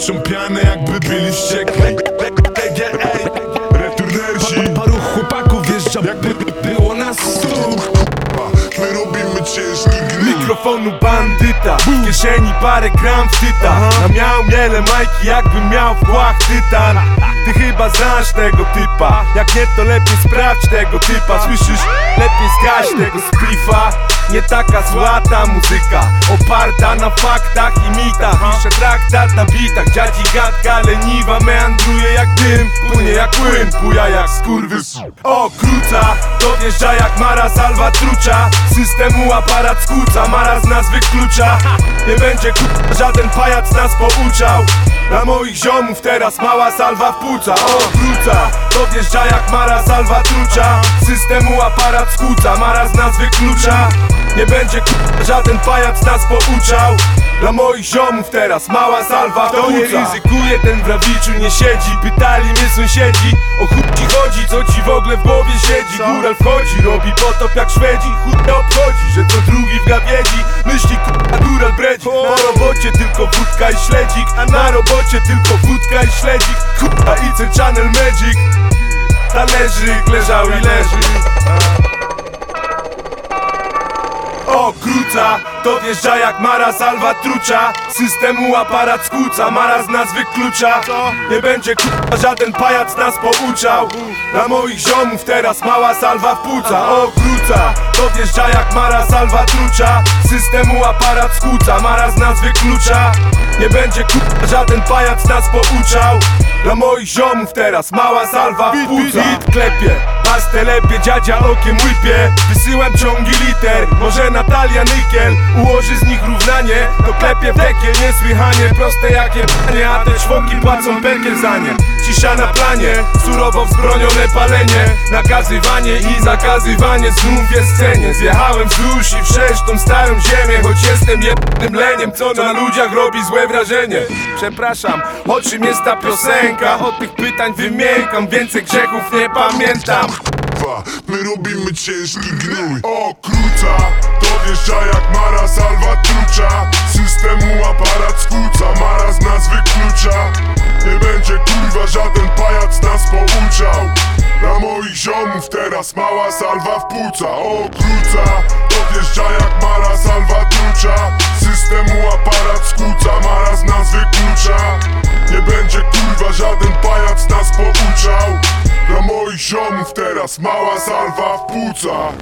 toczą pianę jakby byli wściekli EGA, returnersi Paru chłopaków wjeżdża, jakby było nas stu My robimy ciężki gnój Mikrofonu bandyta W kieszeni parę gram wtyta Na miał miele majki jakbym miał w kłach tytan Ty chyba znasz tego typa Jak nie to lepiej sprawdź tego typa Słyszysz? Lepiej zgaś tego splifa taka zła ta muzyka Oparta na faktach i mitach. Piszę traktat na bitach Dziadzi gadka leniwa Meandruje jak dym Płynie jak płyn Buja jak skurwys O kruca Dowjeżdża jak Mara Salwa trucza Systemu aparat skłóca Mara z nas wyklucza Nie będzie k***a żaden pajac nas pouczał. Na moich ziomów teraz mała salwa w płuca O kruca Dowjeżdża jak Mara Salwa trucza Systemu aparat skłóca Mara z nas wyklucza Nie będzie żaden pajac nas pouczał. Dla moich ziomów teraz mała salwa płuca nie ryzykuje ten w rawiczu nie siedzi. Pytali mnie sąsiedzi O chuj ci chodzi, co ci w ogóle w głowie siedzi? Góral wchodzi, robi potop jak Szwedzi. Chuj obchodzi, że co drugi w gawiedzi. Myśli k***a góral bredzi Na robocie tylko wódka i śledzik. Na robocie tylko wódka i śledzik. K***a i channel magic. Talerzyk leżał i leży to wjeżdża jak Mara salwa trucza Systemu aparat skłóca, Mara z nas wyklucza Nie będzie k***a żaden pajac nas pouczał. Na moich ziomów teraz mała salwa w płuca O kruca, to wjeżdża jak Mara salwa trucza Systemu aparat skłóca, Mara z nas wyklucza Nie będzie k***a żaden pajac nas pouczał. Dla moich ziomów teraz mała salwa w płuca Hit klepie, nas telepie, dziadzia okiem łypie. Wysyłam ciągi liter, może Natalia Nykiel. Ułoży z nich równanie, to klepie w dekiel. Niesłychanie proste jak jebanie A te czwoki płacą perkiel za nie. Cisza na planie, surowo wzbronione palenie. Nakazywanie i zakazywanie znów jest cenie. Zjechałem z dusz i wszedł tą starą ziemię Choć jestem jednym leniem, co na ludziach robi złe wrażenie? Przepraszam, o czym jest ta piosenka? Od tych pytań wymiękam, więcej grzechów nie pamiętam Dwa, My robimy ciężki gnój. O kruca, to wjeżdża jak Mara salwa trucza Systemu aparat skłóca, Mara z nas wyklucza Nie będzie kurwa żaden pajac nas pouczał. Na moich ziomów teraz mała salwa w płuca O kruca, to wjeżdża jak Mara salwa trucza Systemu aparat skłóca, Mara z nas wyklucza Nie będzie kurwa żaden pajac nas pouczał. Dla moich ziomów teraz mała salwa w płuca